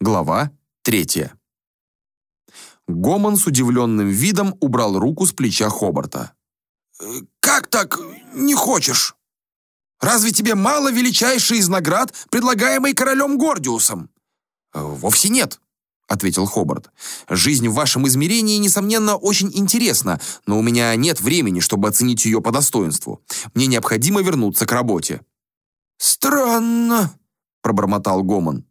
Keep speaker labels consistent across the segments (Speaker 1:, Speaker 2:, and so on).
Speaker 1: Глава третья. Гомон с удивленным видом убрал руку с плеча Хобарта.
Speaker 2: «Как так не хочешь? Разве тебе мало величайшей из наград, предлагаемой королем Гордиусом?»
Speaker 1: «Вовсе нет», — ответил Хобарт. «Жизнь в вашем измерении, несомненно, очень интересна, но у меня нет времени, чтобы оценить ее по достоинству. Мне необходимо вернуться к работе».
Speaker 2: «Странно», — пробормотал Гомон.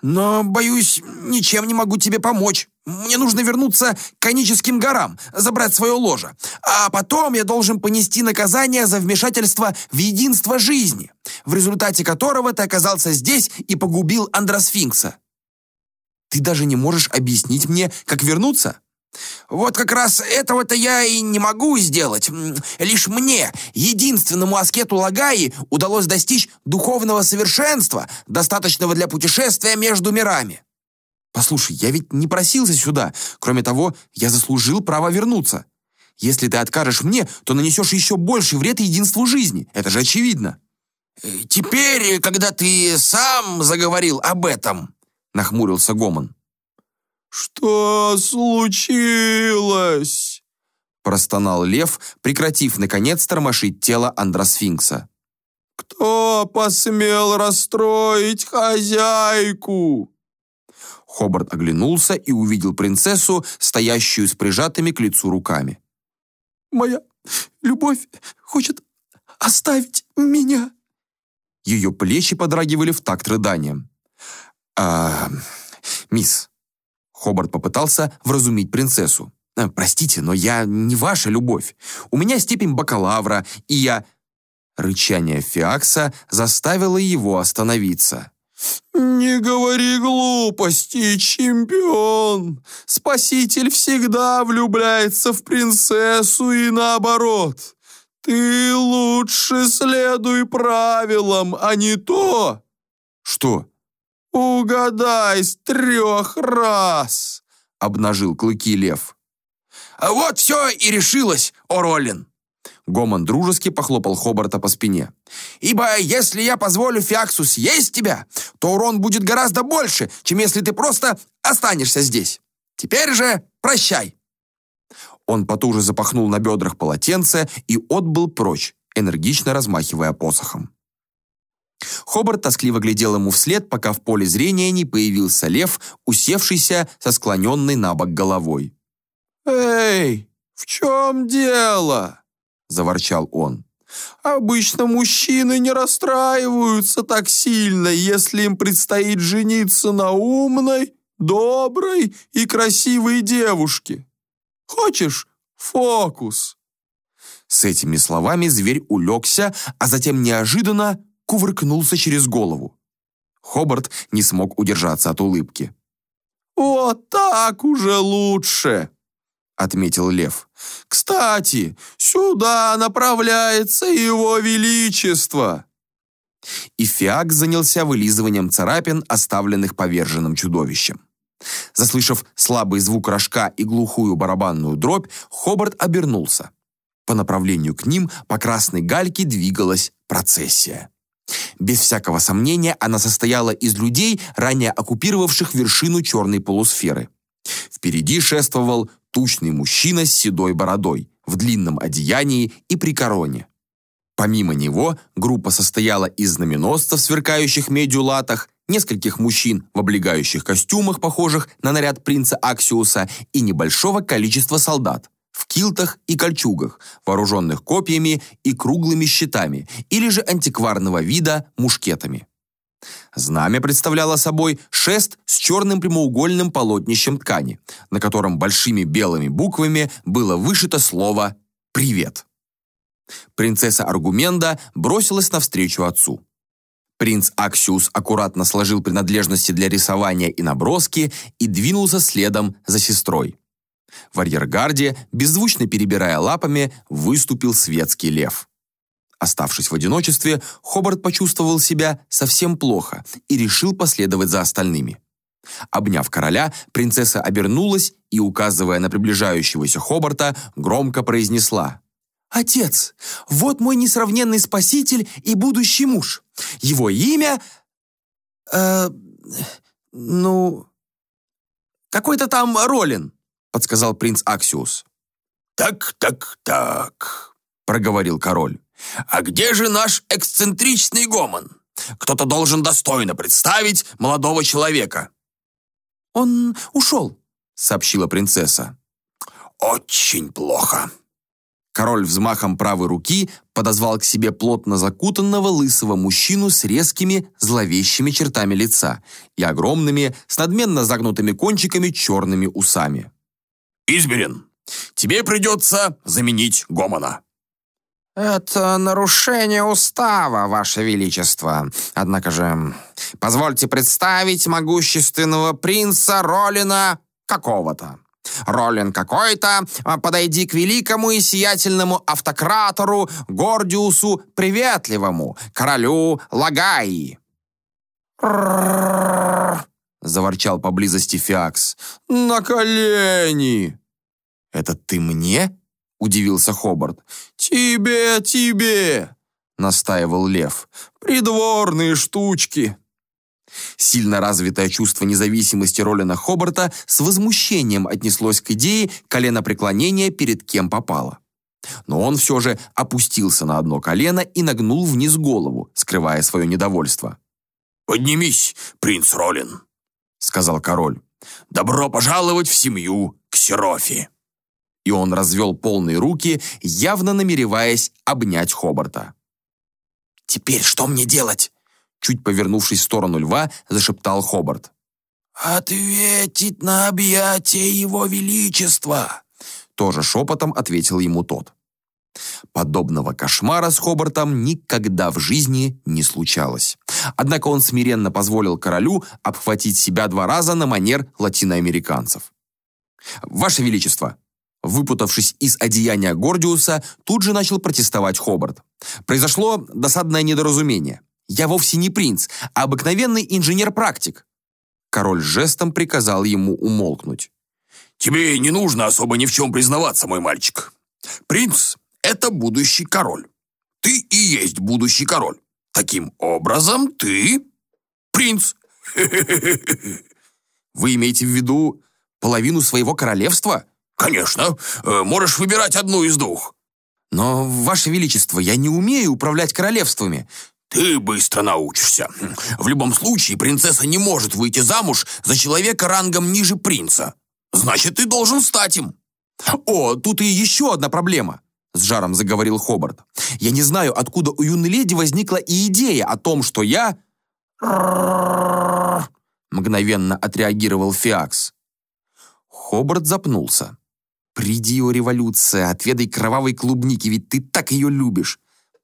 Speaker 2: «Но, боюсь, ничем не могу тебе помочь. Мне нужно вернуться к коническим горам, забрать свое ложе. А потом я должен понести наказание за вмешательство в единство жизни, в результате которого ты оказался здесь и погубил Андросфинкса».
Speaker 1: «Ты даже не можешь объяснить мне, как вернуться?»
Speaker 2: Вот как раз этого-то я и не могу сделать. Лишь мне, единственному аскету Лагаи, удалось достичь духовного совершенства, достаточного для путешествия между мирами.
Speaker 1: Послушай, я ведь не просился сюда. Кроме того, я заслужил право вернуться. Если ты откажешь мне, то нанесешь еще больший вред единству жизни. Это же очевидно.
Speaker 2: Э, «Теперь, когда ты сам заговорил об этом», — нахмурился Гомон,
Speaker 3: «Что случилось?»
Speaker 1: простонал лев, прекратив, наконец, тормошить тело Андросфинкса.
Speaker 3: «Кто посмел расстроить хозяйку?»
Speaker 1: Хобарт оглянулся и увидел принцессу, стоящую с прижатыми к лицу руками.
Speaker 3: «Моя любовь хочет оставить меня».
Speaker 1: Ее плечи подрагивали в такт рыданием. «А, мисс, Хобарт попытался вразумить принцессу. «Э, «Простите, но я не ваша любовь. У меня степень бакалавра, и я...» Рычание Фиакса заставило его остановиться.
Speaker 3: «Не говори глупости, чемпион! Спаситель всегда влюбляется в принцессу и наоборот. Ты лучше следуй правилам, а не то...»
Speaker 1: «Что?»
Speaker 3: «Угадай с трех раз!» — обнажил клыки лев.
Speaker 2: «А вот все и решилось, Оролин!»
Speaker 1: Гомон дружески похлопал Хобарта по спине.
Speaker 2: «Ибо если я позволю Фиаксу съесть тебя, то урон будет гораздо больше, чем если ты просто останешься здесь. Теперь же прощай!»
Speaker 1: Он потуже запахнул на бедрах полотенце и отбыл прочь, энергично размахивая посохом. Хобарт тоскливо глядел ему вслед, пока в поле зрения не появился лев, усевшийся со склоненной на бок головой.
Speaker 3: «Эй, в чем дело?» – заворчал он. «Обычно мужчины не расстраиваются так сильно, если им предстоит жениться на умной, доброй и красивой девушке. Хочешь фокус?»
Speaker 1: С этими словами зверь улегся, а затем неожиданно кувыркнулся через голову. Хобарт не смог удержаться от улыбки.
Speaker 3: «Вот так уже лучше!» — отметил Лев. «Кстати, сюда направляется его величество!»
Speaker 1: И Фиак занялся вылизыванием царапин, оставленных поверженным чудовищем. Заслышав слабый звук рожка и глухую барабанную дробь, Хобарт обернулся. По направлению к ним по красной гальке двигалась процессия. Без всякого сомнения, она состояла из людей, ранее оккупировавших вершину черной полусферы. Впереди шествовал тучный мужчина с седой бородой, в длинном одеянии и при короне. Помимо него, группа состояла из знаменосцев, сверкающих медью латах, нескольких мужчин в облегающих костюмах, похожих на наряд принца Аксиуса, и небольшого количества солдат, в килтах и кольчугах, вооруженных копьями и круглыми щитами, или же антикварного вида мушкетами. Знамя представляло собой шест с черным прямоугольным полотнищем ткани, на котором большими белыми буквами было вышито слово «Привет». Принцесса Аргуменда бросилась навстречу отцу. Принц Аксиус аккуратно сложил принадлежности для рисования и наброски и двинулся следом за сестрой. В арьергарде, беззвучно перебирая лапами, выступил светский лев. Оставшись в одиночестве, Хобарт почувствовал себя совсем плохо и решил последовать за остальными. Обняв короля, принцесса обернулась и, указывая на приближающегося Хобарта, громко произнесла «Отец, вот мой несравненный спаситель и будущий муж. Его имя... Э,
Speaker 2: «Ну, какой-то там Ролин», — подсказал принц Аксиус.
Speaker 3: «Так, так, так», — проговорил король. «А где же наш эксцентричный гомон? Кто-то должен достойно представить молодого человека».
Speaker 2: «Он ушел», — сообщила принцесса.
Speaker 3: «Очень плохо».
Speaker 1: Король взмахом правой руки подозвал к себе плотно закутанного лысого мужчину с резкими, зловещими чертами лица и огромными, с надменно загнутыми кончиками черными усами.
Speaker 3: «Измерен, тебе придется заменить Гомона».
Speaker 2: «Это нарушение устава, Ваше Величество. Однако же, позвольте представить могущественного принца Ролина какого-то. Ролин какой-то, а, подойди к великому и сиятельному автократору Гордиусу Приветливому, королю Лагаи». Заворчал поблизости Фиакс. «На колени!» «Это ты мне?» — удивился Хобарт. «Тебе, тебе!» — настаивал Лев. «Придворные штучки!» Сильно развитое чувство независимости Ролина Хобарта с возмущением отнеслось к идее коленопреклонения перед кем попало. Но он все же опустился на одно колено и нагнул вниз голову, скрывая свое недовольство.
Speaker 3: «Поднимись, принц Ролин», — сказал король. «Добро пожаловать в семью к Серофи».
Speaker 1: И он развел полные руки, явно намереваясь обнять Хобарта.
Speaker 2: «Теперь что мне делать?»
Speaker 1: Чуть повернувшись в сторону льва, зашептал Хобарт.
Speaker 2: «Ответить на объятие его величества!»
Speaker 1: Тоже шепотом ответил ему тот. Подобного кошмара с Хобартом никогда в жизни не случалось. Однако он смиренно позволил королю обхватить себя два раза на манер латиноамериканцев. «Ваше Величество!» Выпутавшись из одеяния Гордиуса, тут же начал протестовать Хобарт. Произошло досадное недоразумение. Я вовсе не принц, а обыкновенный инженер-практик». Король жестом приказал ему умолкнуть.
Speaker 3: «Тебе не нужно особо ни в чем признаваться, мой мальчик. Принц — это будущий король. Ты и есть будущий король. Таким образом, ты принц.
Speaker 1: Вы имеете в виду половину своего королевства?
Speaker 3: Конечно. Э, можешь выбирать одну из двух.
Speaker 1: Но, Ваше Величество, я не умею управлять королевствами.
Speaker 3: Ты быстро научишься. В любом случае, принцесса не может выйти замуж за человека рангом ниже принца. Значит, ты должен стать им.
Speaker 1: О, тут и еще одна проблема. С жаром заговорил Хобарт. Я не знаю, откуда у юной леди возникла и идея о том, что я... Мгновенно отреагировал Фиакс. Хобарт запнулся. «Приди, о революция, отведай кровавой клубники, ведь ты так ее любишь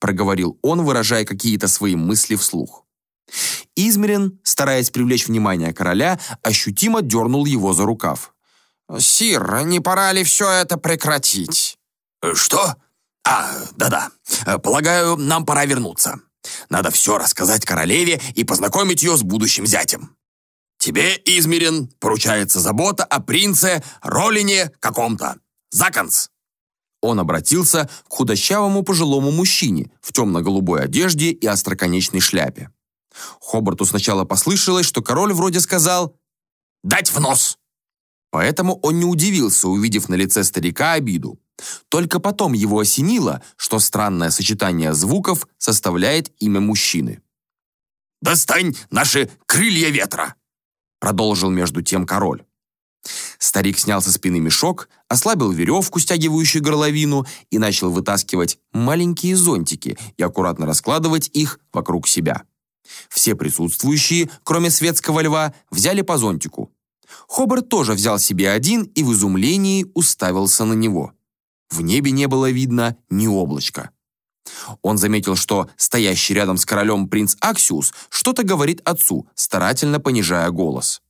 Speaker 1: проговорил он, выражая какие-то свои мысли вслух. Измерин, стараясь привлечь внимание короля, ощутимо дернул его за рукав.
Speaker 2: «Сир, не пора ли все это прекратить?»
Speaker 3: «Что? А, да-да. Полагаю, нам пора вернуться. Надо все рассказать королеве и познакомить ее с будущим зятем. Тебе, Измерин, поручается забота о принце Ролине каком-то. Законс!»
Speaker 1: Он обратился к худощавому пожилому мужчине в темно-голубой одежде и остроконечной шляпе. Хобарту сначала послышалось, что король вроде сказал
Speaker 3: «Дать в нос!».
Speaker 1: Поэтому он не удивился, увидев на лице старика обиду. Только потом его осенило, что странное сочетание звуков составляет имя мужчины.
Speaker 3: «Достань наши крылья ветра!»
Speaker 1: продолжил между тем король. Старик снял со спины мешок, ослабил веревку, стягивающую горловину, и начал вытаскивать маленькие зонтики и аккуратно раскладывать их вокруг себя. Все присутствующие, кроме светского льва, взяли по зонтику. Хобарт тоже взял себе один и в изумлении уставился на него. В небе не было видно ни облачка. Он заметил, что стоящий рядом с королем принц Аксиус что-то говорит отцу, старательно понижая голос.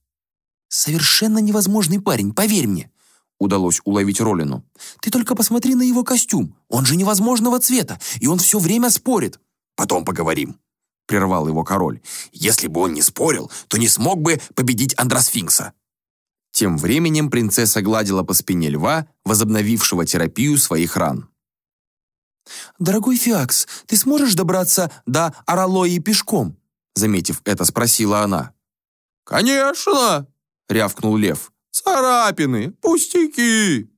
Speaker 1: «Совершенно невозможный парень, поверь мне», — удалось уловить Ролину. «Ты только посмотри на его костюм. Он же невозможного цвета, и он все время спорит».
Speaker 3: «Потом поговорим», — прервал его король. «Если бы он не спорил, то не смог бы победить Андросфинкса».
Speaker 1: Тем временем принцесса гладила по спине льва, возобновившего терапию своих ран. «Дорогой Фиакс, ты сможешь добраться до Аралои пешком?» Заметив это, спросила она.
Speaker 2: «Конечно!» — рявкнул лев. «Царапины, пустяки!»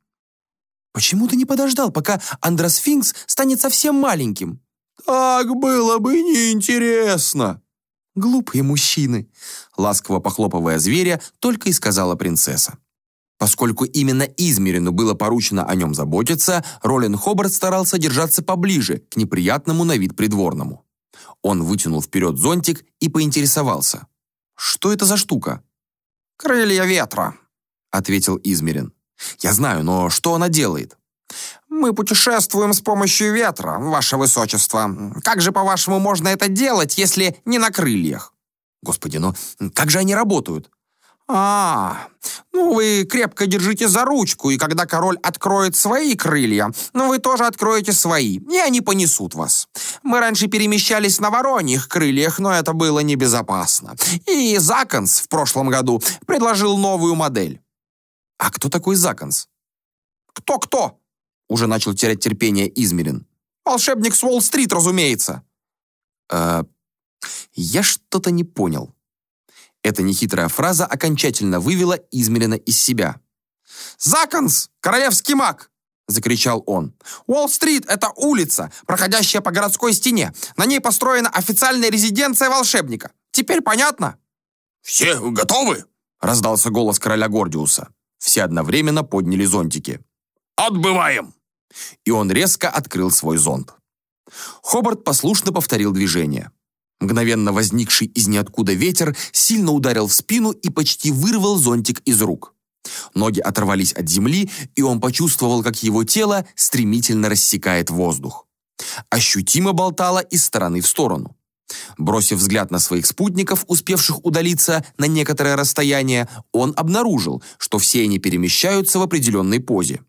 Speaker 1: «Почему ты не подождал, пока Андросфинкс станет совсем маленьким?»
Speaker 2: «Так было бы неинтересно!»
Speaker 1: «Глупые мужчины!» Ласково похлопывая зверя, только и сказала принцесса. Поскольку именно Измерину было поручено о нем заботиться, Ролин Хобарт старался держаться поближе к неприятному на вид придворному. Он вытянул вперед зонтик и поинтересовался. «Что это за штука?»
Speaker 2: «Крылья ветра», —
Speaker 1: ответил Измерин. «Я знаю, но что она делает?»
Speaker 2: «Мы путешествуем с помощью ветра, ваше высочество. Как же, по-вашему, можно это делать, если не на крыльях?»
Speaker 1: «Господи, но как же они работают?»
Speaker 2: «А, ну вы крепко держите за ручку, и когда король откроет свои крылья, ну вы тоже откроете свои, и они понесут вас. Мы раньше перемещались на вороньих крыльях, но это было небезопасно. И Законс в прошлом году предложил новую модель».
Speaker 1: «А кто такой Законс?»
Speaker 2: «Кто-кто?» Уже начал терять терпение Измерин. «Волшебник с Уолл-стрит, разумеется».
Speaker 1: «Э, я что-то не понял». Эта нехитрая фраза окончательно вывела Измерина из себя.
Speaker 2: «Законс! Королевский маг!» — закричал он. «Уолл-стрит — это улица, проходящая по городской стене. На ней построена официальная резиденция волшебника. Теперь понятно?»
Speaker 3: «Все готовы?»
Speaker 1: — раздался голос короля Гордиуса. Все одновременно подняли зонтики.
Speaker 3: «Отбываем!»
Speaker 1: И он резко открыл свой зонт. Хобарт послушно повторил движение. Мгновенно возникший из ниоткуда ветер сильно ударил в спину и почти вырвал зонтик из рук. Ноги оторвались от земли, и он почувствовал, как его тело стремительно рассекает воздух. Ощутимо болтало из стороны в сторону. Бросив взгляд на своих спутников, успевших удалиться на некоторое расстояние, он обнаружил, что все они перемещаются в определенной позе.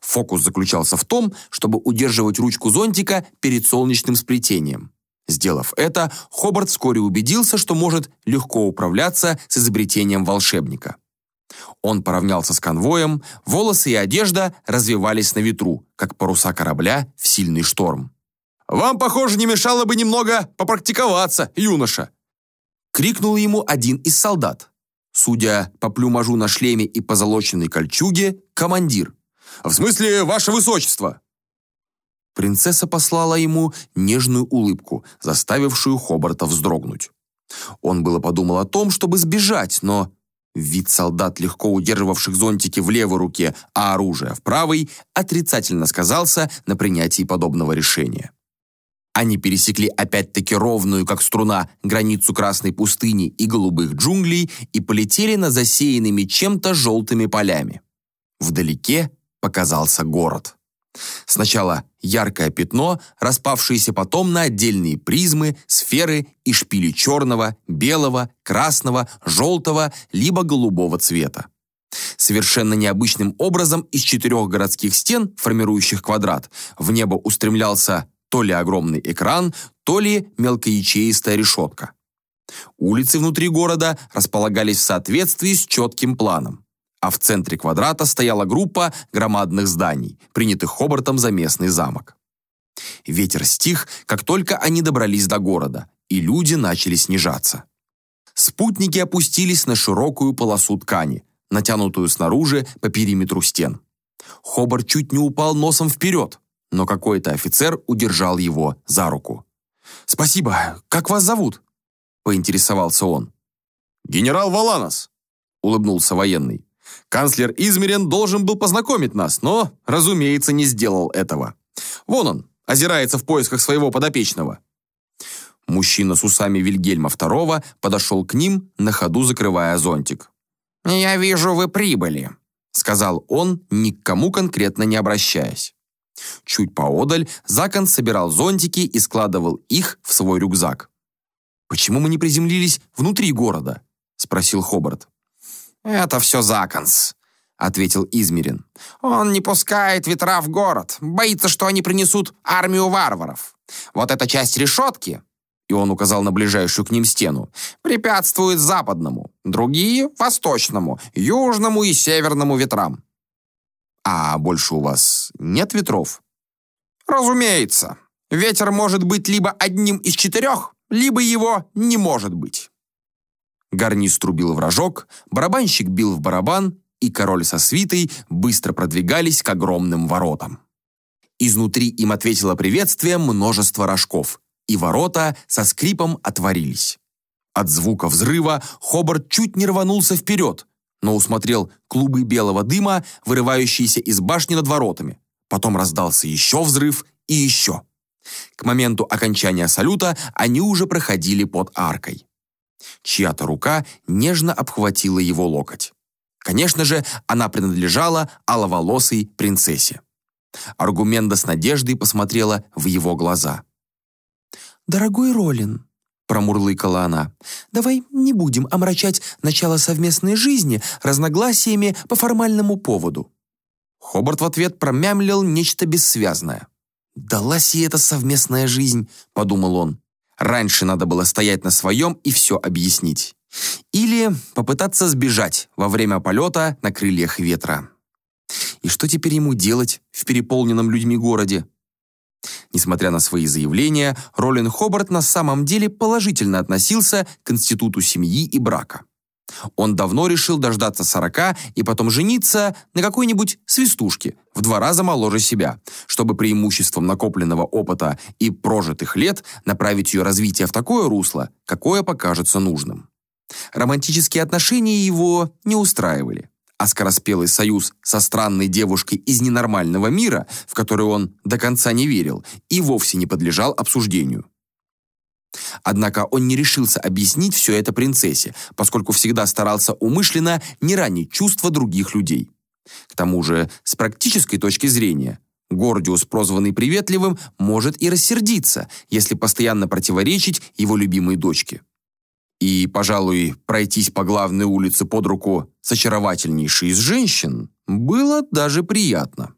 Speaker 1: Фокус заключался в том, чтобы удерживать ручку зонтика перед солнечным сплетением. Сделав это, Хобарт вскоре убедился, что может легко управляться с изобретением волшебника. Он поравнялся с конвоем, волосы и одежда развивались на ветру, как паруса корабля в сильный шторм.
Speaker 2: «Вам, похоже, не мешало бы немного попрактиковаться, юноша!»
Speaker 1: Крикнул ему один из солдат. Судя по плюмажу на шлеме и позолоченной кольчуге, командир.
Speaker 2: «В смысле, ваше высочество!»
Speaker 1: Принцесса послала ему нежную улыбку, заставившую Хобарта вздрогнуть. Он было подумал о том, чтобы сбежать, но вид солдат, легко удерживавших зонтики в левой руке, а оружие в правой, отрицательно сказался на принятии подобного решения. Они пересекли опять-таки ровную, как струна, границу Красной пустыни и голубых джунглей и полетели над засеянными чем-то желтыми полями. Вдалеке показался город. Сначала яркое пятно, распавшееся потом на отдельные призмы, сферы и шпили черного, белого, красного, желтого либо голубого цвета. Совершенно необычным образом из четырех городских стен, формирующих квадрат, в небо устремлялся то ли огромный экран, то ли мелкоячеистая решетка. Улицы внутри города располагались в соответствии с четким планом а в центре квадрата стояла группа громадных зданий, принятых Хобартом за местный замок. Ветер стих, как только они добрались до города, и люди начали снижаться. Спутники опустились на широкую полосу ткани, натянутую снаружи по периметру стен. Хобарт чуть не упал носом вперед, но какой-то офицер удержал его за руку. «Спасибо. Как вас зовут?» – поинтересовался он.
Speaker 2: «Генерал Валанос», – улыбнулся военный. Канцлер Измерен должен был познакомить нас, но, разумеется, не сделал этого. Вон он, озирается в поисках своего подопечного.
Speaker 1: Мужчина с усами Вильгельма II подошел к ним, на ходу закрывая зонтик.
Speaker 2: «Я вижу, вы прибыли», —
Speaker 1: сказал он, ни кому конкретно не обращаясь. Чуть поодаль Закон собирал зонтики и складывал их в свой рюкзак. «Почему мы не приземлились внутри города?» — спросил Хобарт.
Speaker 2: «Это все Законс», — ответил Измерин. «Он не пускает ветра в город, боится, что они принесут армию варваров. Вот эта часть решетки, и он указал на ближайшую к ним стену, препятствует западному, другие — восточному, южному и северному ветрам».
Speaker 1: «А больше у вас нет ветров?»
Speaker 2: «Разумеется. Ветер может быть либо одним из четырех, либо его не может быть».
Speaker 1: Гарнист трубил в рожок, барабанщик бил в барабан, и король со свитой быстро продвигались к огромным воротам. Изнутри им ответило приветствие множество рожков, и ворота со скрипом отворились. От звука взрыва Хобарт чуть не рванулся вперед, но усмотрел клубы белого дыма, вырывающиеся из башни над воротами. Потом раздался еще взрыв и еще. К моменту окончания салюта они уже проходили под аркой. Чья-то рука нежно обхватила его локоть. Конечно же, она принадлежала аловолосой принцессе. Аргумента с надеждой посмотрела в его глаза.
Speaker 2: «Дорогой Ролин», — промурлыкала она, «давай не будем омрачать начало совместной жизни разногласиями по формальному поводу».
Speaker 1: Хобарт в ответ промямлил нечто бессвязное. «Далась ей эта совместная жизнь», — подумал он. «Раньше надо было стоять на своем и все объяснить. Или попытаться сбежать во время полета на крыльях ветра. И что теперь ему делать в переполненном людьми городе? Несмотря на свои заявления, Ролин Хобарт на самом деле положительно относился к институту семьи и брака. Он давно решил дождаться сорока и потом жениться на какой-нибудь свистушке в два раза моложе себя, чтобы преимуществом накопленного опыта и прожитых лет направить ее развитие в такое русло, какое покажется нужным. Романтические отношения его не устраивали, а скороспелый союз со странной девушкой из ненормального мира, в который он до конца не верил, и вовсе не подлежал обсуждению. Однако он не решился объяснить все это принцессе, поскольку всегда старался умышленно не ранить чувства других людей. К тому же, с практической точки зрения, Гордиус, прозванный приветливым, может и рассердиться, если постоянно противоречить его любимой дочке. И, пожалуй, пройтись по главной улице под руку с очаровательнейшей из женщин было даже приятно.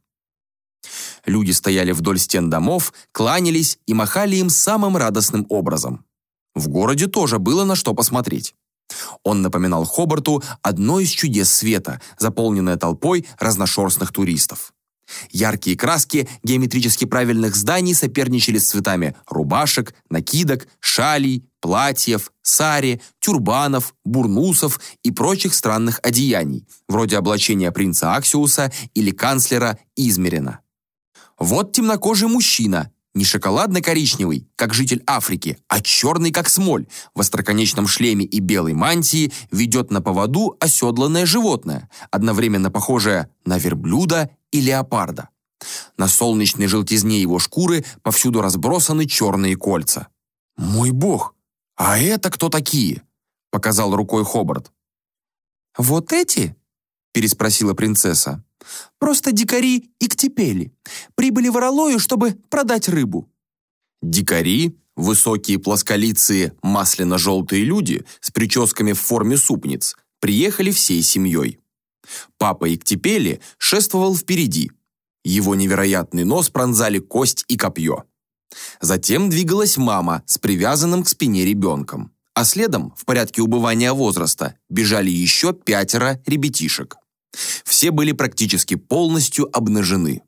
Speaker 1: Люди стояли вдоль стен домов, кланялись и махали им самым радостным образом. В городе тоже было на что посмотреть. Он напоминал Хобарту одно из чудес света, заполненное толпой разношерстных туристов. Яркие краски геометрически правильных зданий соперничали с цветами рубашек, накидок, шалей, платьев, сари, тюрбанов, бурнусов и прочих странных одеяний, вроде облачения принца Аксиуса или канцлера Измерина. Вот темнокожий мужчина, не шоколадно-коричневый, как житель Африки, а черный, как смоль, в остроконечном шлеме и белой мантии ведет на поводу оседланное животное, одновременно похожее на верблюда и леопарда. На солнечной желтизне его шкуры повсюду разбросаны черные кольца. «Мой бог! А это кто такие?» — показал рукой Хобарт.
Speaker 2: «Вот эти?» — переспросила принцесса. Просто дикари и ктепели. Прибыли в Оролою, чтобы продать рыбу».
Speaker 1: Дикари, высокие плосколицые масляно-желтые люди с прическами в форме супниц, приехали всей семьей. Папа Иктепели шествовал впереди. Его невероятный нос пронзали кость и копье. Затем двигалась мама с привязанным к спине ребенком. А следом, в порядке убывания возраста, бежали еще пятеро ребятишек. Все были практически полностью обнажены.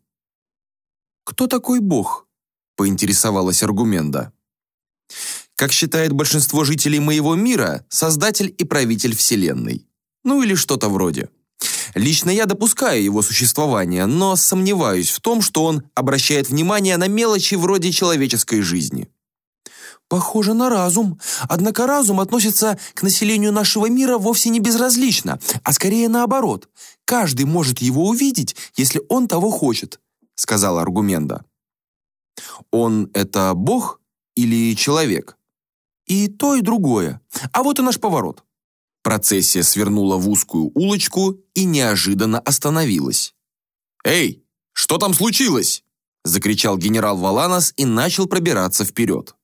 Speaker 2: «Кто такой Бог?» – поинтересовалась Аргумента.
Speaker 1: «Как считает большинство жителей моего мира, создатель и правитель Вселенной. Ну или что-то вроде. Лично я допускаю его существование, но сомневаюсь в том, что он обращает внимание на мелочи вроде человеческой жизни.
Speaker 2: Похоже на разум. Однако разум относится к населению нашего мира вовсе не безразлично, а скорее наоборот. Каждый может его увидеть, если он того хочет, сказала Аргумента.
Speaker 1: Он это бог или человек?
Speaker 2: И то, и другое. А вот и наш поворот.
Speaker 1: Процессия свернула в узкую улочку и неожиданно остановилась. «Эй, что там случилось?» закричал генерал Валанос и начал пробираться вперед.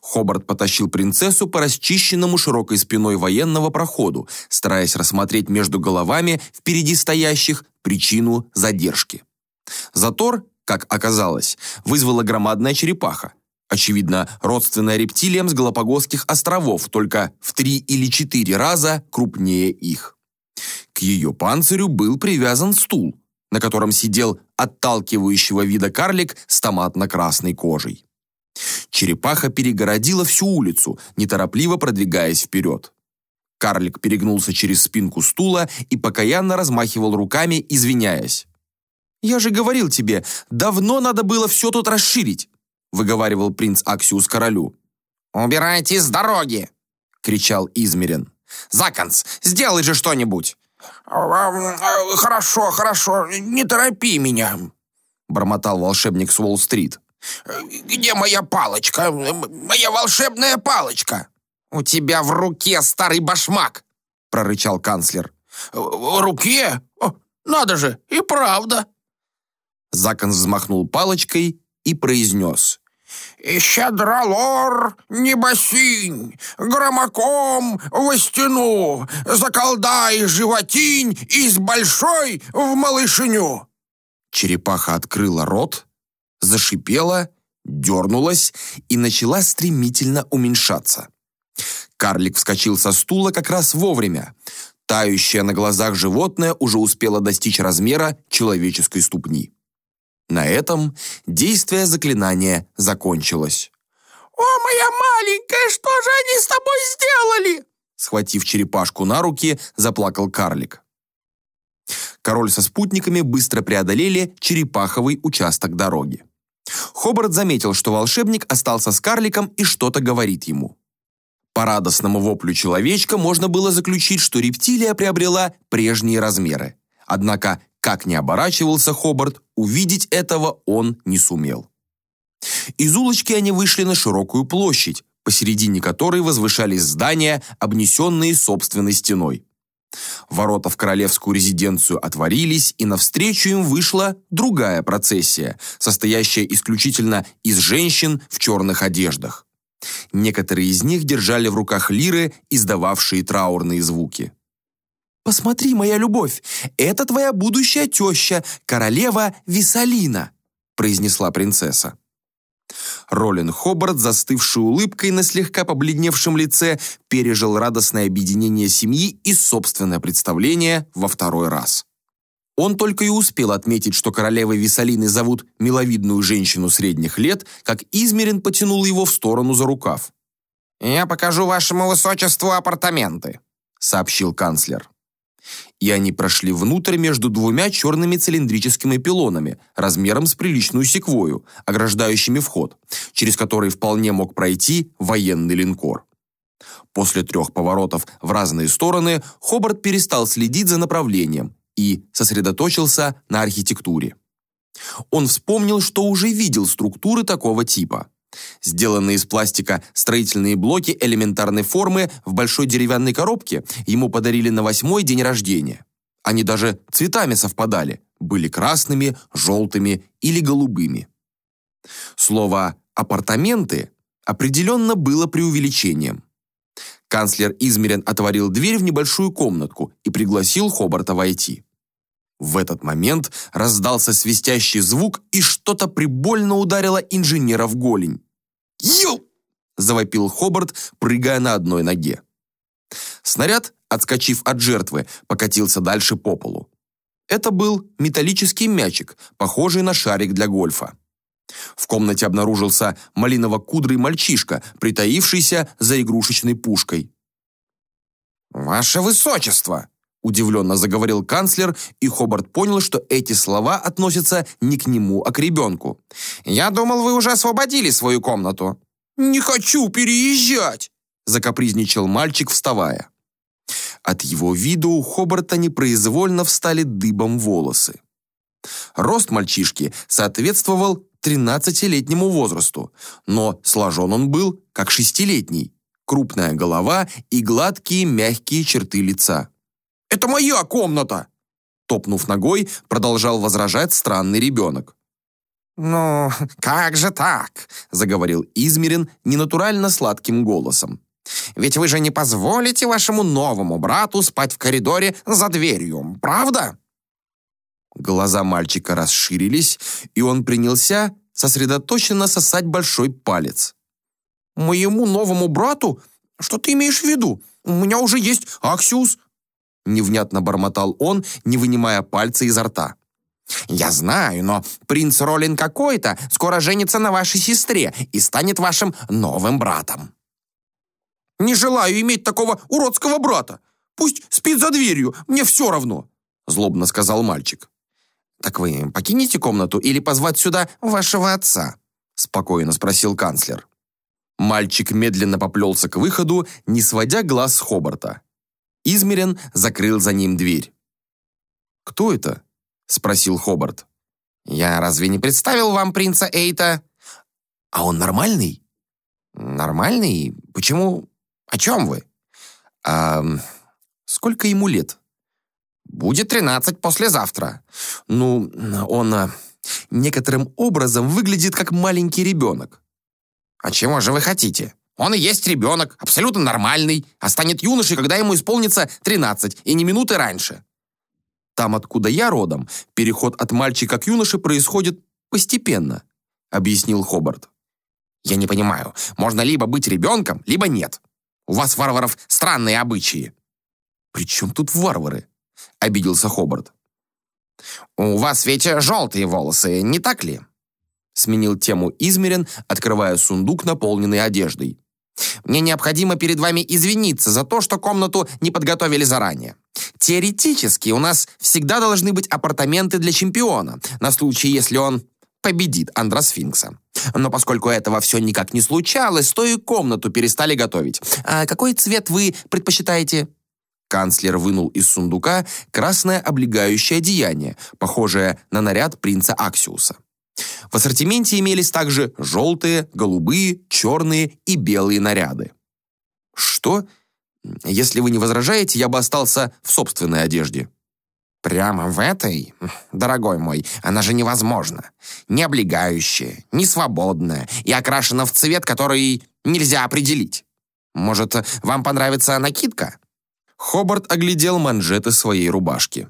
Speaker 1: Хобарт потащил принцессу по расчищенному широкой спиной военного проходу, стараясь рассмотреть между головами впереди стоящих причину задержки. Затор, как оказалось, вызвала громадная черепаха, очевидно, родственная рептилиям с Галапагосских островов, только в три или четыре раза крупнее их. К ее панцирю был привязан стул, на котором сидел отталкивающего вида карлик с томатно-красной кожей. Черепаха перегородила всю улицу, неторопливо продвигаясь вперед. Карлик перегнулся через спинку стула и покаянно размахивал руками, извиняясь. «Я же говорил тебе, давно надо было все тут расширить», выговаривал принц Аксиус королю.
Speaker 2: «Убирайтесь с дороги!» кричал Измерин. «Законс, сделай же что-нибудь!»
Speaker 3: «Хорошо, хорошо, не торопи меня!» бормотал волшебник с Уолл-стрит. «Где моя палочка? Моя волшебная палочка?»
Speaker 2: «У тебя в руке старый башмак!» — прорычал канцлер.
Speaker 3: «В руке? Надо же, и правда!»
Speaker 1: Закон взмахнул палочкой и произнес.
Speaker 3: «Щедролор, небосинь, громоком во стену, заколдай животинь из большой в малышню!»
Speaker 1: Черепаха открыла рот, зашипела, дернулась и начала стремительно уменьшаться. Карлик вскочил со стула как раз вовремя. Тающее на глазах животное уже успело достичь размера человеческой ступни. На этом действие заклинания закончилось.
Speaker 3: «О, моя маленькая, что же они с тобой сделали?»
Speaker 1: Схватив черепашку на руки, заплакал карлик. Король со спутниками быстро преодолели черепаховый участок дороги. Хобарт заметил, что волшебник остался с карликом и что-то говорит ему. По радостному воплю человечка можно было заключить, что рептилия приобрела прежние размеры. Однако, как ни оборачивался Хобарт, увидеть этого он не сумел. Из улочки они вышли на широкую площадь, посередине которой возвышались здания, обнесенные собственной стеной. Ворота в королевскую резиденцию отворились, и навстречу им вышла другая процессия, состоящая исключительно из женщин в черных одеждах. Некоторые из них держали в руках лиры, издававшие траурные звуки. «Посмотри, моя любовь, это твоя будущая теща, королева Висалина», произнесла принцесса. Ролин Хобарт, застывший улыбкой на слегка побледневшем лице, пережил радостное объединение семьи и собственное представление во второй раз. Он только и успел отметить, что королевой Висалины зовут миловидную женщину средних лет, как Измерин потянул его в сторону за рукав.
Speaker 2: «Я покажу вашему высочеству апартаменты», — сообщил канцлер.
Speaker 1: И они прошли внутрь между двумя черными цилиндрическими пилонами, размером с приличную секвою, ограждающими вход, через который вполне мог пройти военный линкор. После трех поворотов в разные стороны Хобарт перестал следить за направлением и сосредоточился на архитектуре. Он вспомнил, что уже видел структуры такого типа. Сделанные из пластика строительные блоки элементарной формы в большой деревянной коробке ему подарили на восьмой день рождения. Они даже цветами совпадали, были красными, желтыми или голубыми. Слово «апартаменты» определенно было преувеличением. Канцлер Измерен отворил дверь в небольшую комнатку и пригласил Хобарта войти. В этот момент раздался свистящий звук, и что-то прибольно ударило инженера в голень. «Ю!» – завопил Хобарт, прыгая на одной ноге. Снаряд, отскочив от жертвы, покатился дальше по полу. Это был металлический мячик, похожий на шарик для гольфа. В комнате обнаружился малиново-кудрый мальчишка, притаившийся за игрушечной пушкой.
Speaker 2: «Ваше высочество!»
Speaker 1: Удивленно заговорил канцлер, и Хобарт понял, что эти слова относятся не к нему, а к ребенку.
Speaker 2: «Я думал, вы уже освободили свою комнату».
Speaker 3: «Не хочу переезжать!»
Speaker 1: закапризничал мальчик, вставая. От его вида у Хобарта непроизвольно встали дыбом волосы. Рост мальчишки соответствовал 13-летнему возрасту, но сложен он был как шестилетний. Крупная голова и гладкие мягкие черты лица.
Speaker 3: Это моя комната!»
Speaker 1: Топнув ногой, продолжал возражать странный ребенок.
Speaker 2: «Ну, как же так?» – заговорил Измерин ненатурально сладким голосом. «Ведь вы же не позволите вашему новому брату спать в коридоре за дверью, правда?»
Speaker 1: Глаза мальчика расширились, и он принялся сосредоточенно сосать большой палец.
Speaker 3: «Моему новому брату? Что ты имеешь в виду? У меня уже есть Аксиус,
Speaker 1: Невнятно бормотал он, не вынимая пальца изо рта.
Speaker 2: «Я знаю, но принц Ролин какой-то скоро женится на вашей сестре и станет вашим новым братом». Не желаю иметь такого уродского брата. Пусть спит за дверью, мне все равно», — злобно сказал мальчик.
Speaker 1: «Так вы покинете комнату или позвать сюда вашего отца?» — спокойно спросил канцлер. Мальчик медленно поплелся к выходу, не сводя глаз с Хобарта. Измерен закрыл за ним дверь. «Кто это?» — спросил Хобарт.
Speaker 2: «Я разве не представил вам принца Эйта?»
Speaker 1: «А он нормальный?»
Speaker 2: «Нормальный? Почему? О чем вы?»
Speaker 1: «А сколько ему лет?»
Speaker 2: «Будет тринадцать послезавтра».
Speaker 1: «Ну, он а, некоторым образом выглядит как маленький ребенок».
Speaker 2: «А чего же вы хотите? Он и есть ребенок, абсолютно нормальный, а станет юношей, когда ему исполнится тринадцать, и не минуты раньше».
Speaker 1: Там, откуда я родом, переход от мальчика к юноше происходит постепенно», — объяснил Хобарт.
Speaker 2: «Я не понимаю, можно либо быть ребенком, либо нет. У вас, варваров, странные обычаи».
Speaker 1: «При чем тут варвары?» — обиделся Хобарт.
Speaker 2: «У вас ведь желтые волосы, не так ли?»
Speaker 1: Сменил тему Измерен, открывая сундук, наполненный одеждой.
Speaker 2: «Мне необходимо перед вами извиниться за то, что комнату не подготовили заранее. Теоретически у нас всегда должны быть апартаменты для чемпиона, на случай, если он победит Андросфинкса. Но поскольку этого все никак не случалось, то и комнату перестали готовить. А какой цвет вы предпочитаете?»
Speaker 1: Канцлер вынул из сундука красное облегающее одеяние, похожее на наряд принца Аксиуса. В ассортименте имелись также желтые, голубые, черные и белые наряды. «Что?» Если вы не возражаете, я бы остался в собственной одежде».
Speaker 2: «Прямо в этой? Дорогой мой, она же невозможна. Не облегающая, не свободная и окрашена в цвет, который нельзя определить. Может, вам понравится накидка?»
Speaker 1: Хобарт оглядел манжеты своей рубашки.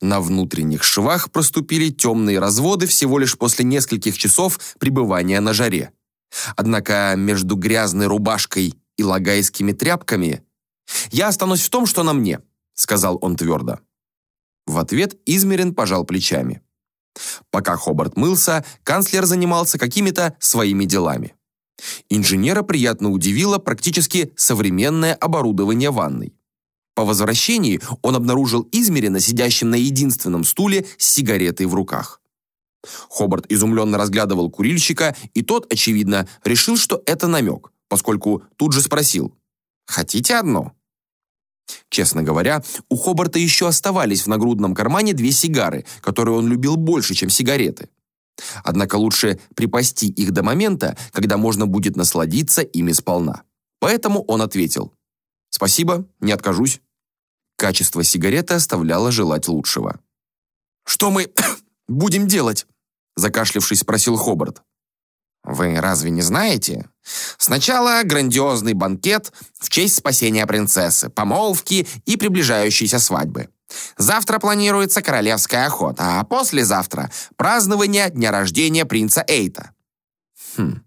Speaker 1: На внутренних швах проступили темные разводы всего лишь после нескольких часов пребывания на жаре. Однако между грязной рубашкой и лагайскими тряпками «Я останусь в том, что на мне», — сказал он твердо. В ответ Измерин пожал плечами. Пока Хобарт мылся, канцлер занимался какими-то своими делами. Инженера приятно удивило практически современное оборудование ванной. По возвращении он обнаружил Измерина сидящим на единственном стуле с сигаретой в руках. Хобарт изумленно разглядывал курильщика, и тот, очевидно, решил, что это намек, поскольку тут же спросил
Speaker 2: «Хотите одно?»
Speaker 1: Честно говоря, у Хобарта еще оставались в нагрудном кармане две сигары, которые он любил больше, чем сигареты. Однако лучше припасти их до момента, когда можно будет насладиться ими сполна. Поэтому он ответил «Спасибо, не откажусь». Качество сигареты оставляло желать лучшего.
Speaker 2: «Что мы будем делать?»
Speaker 1: закашлявшись, спросил Хобарт.
Speaker 2: Вы разве не знаете? Сначала грандиозный банкет в честь спасения принцессы, помолвки и приближающейся свадьбы. Завтра планируется королевская охота, а послезавтра празднование дня рождения принца Эйта.
Speaker 1: Хм.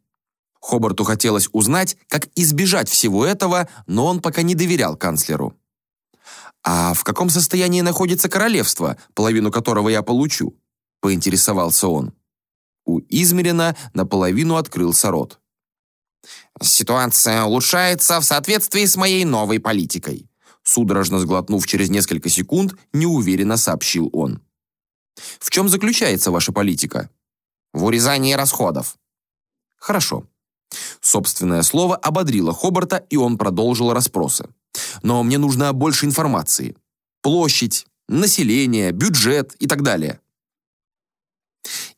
Speaker 1: Хобарту хотелось узнать, как избежать всего этого, но он пока не доверял канцлеру. «А в каком состоянии находится королевство, половину которого я получу?» – поинтересовался он. У Измерина наполовину открылся рот.
Speaker 2: «Ситуация улучшается в соответствии с моей новой политикой»,
Speaker 1: судорожно сглотнув через несколько секунд, неуверенно сообщил он. «В чем заключается ваша политика?»
Speaker 2: «В урезании расходов».
Speaker 1: «Хорошо». Собственное слово ободрило Хобарта, и он продолжил расспросы. «Но мне нужно больше информации. Площадь, население, бюджет и так далее».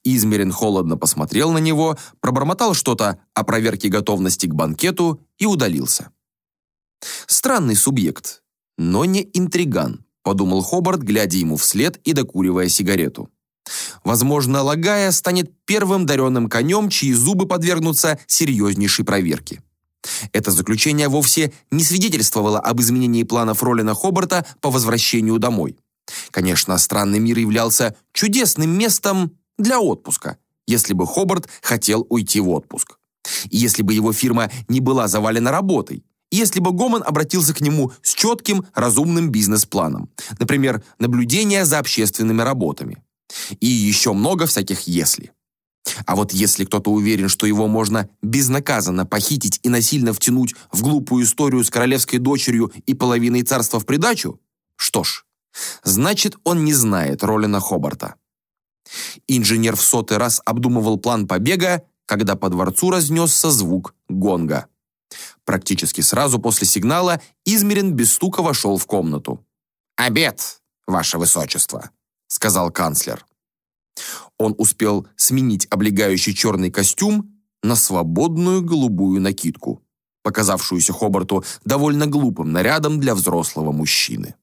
Speaker 1: Измерин холодно посмотрел на него, пробормотал что-то о проверке готовности к банкету и удалился. «Странный субъект, но не интриган», — подумал Хобарт, глядя ему вслед и докуривая сигарету. «Возможно, Лагая станет первым даренным конем, чьи зубы подвергнутся серьезнейшей проверке». Это заключение вовсе не свидетельствовало об изменении планов Ролина Хобарта по возвращению домой. Конечно, странный мир являлся чудесным местом, для отпуска, если бы Хобарт хотел уйти в отпуск. И если бы его фирма не была завалена работой, если бы Гоман обратился к нему с четким, разумным бизнес-планом, например, наблюдение за общественными работами. И еще много всяких «если». А вот если кто-то уверен, что его можно безнаказанно похитить и насильно втянуть в глупую историю с королевской дочерью и половиной царства в придачу, что ж, значит, он не знает Ролина Хобарта. Инженер в сотый раз обдумывал план побега, когда по дворцу разнесся звук гонга. Практически сразу после сигнала Измерин без стука вошел в комнату. «Обед, ваше высочество», — сказал канцлер. Он успел сменить облегающий черный костюм на свободную голубую накидку, показавшуюся Хобарту довольно глупым нарядом для взрослого мужчины.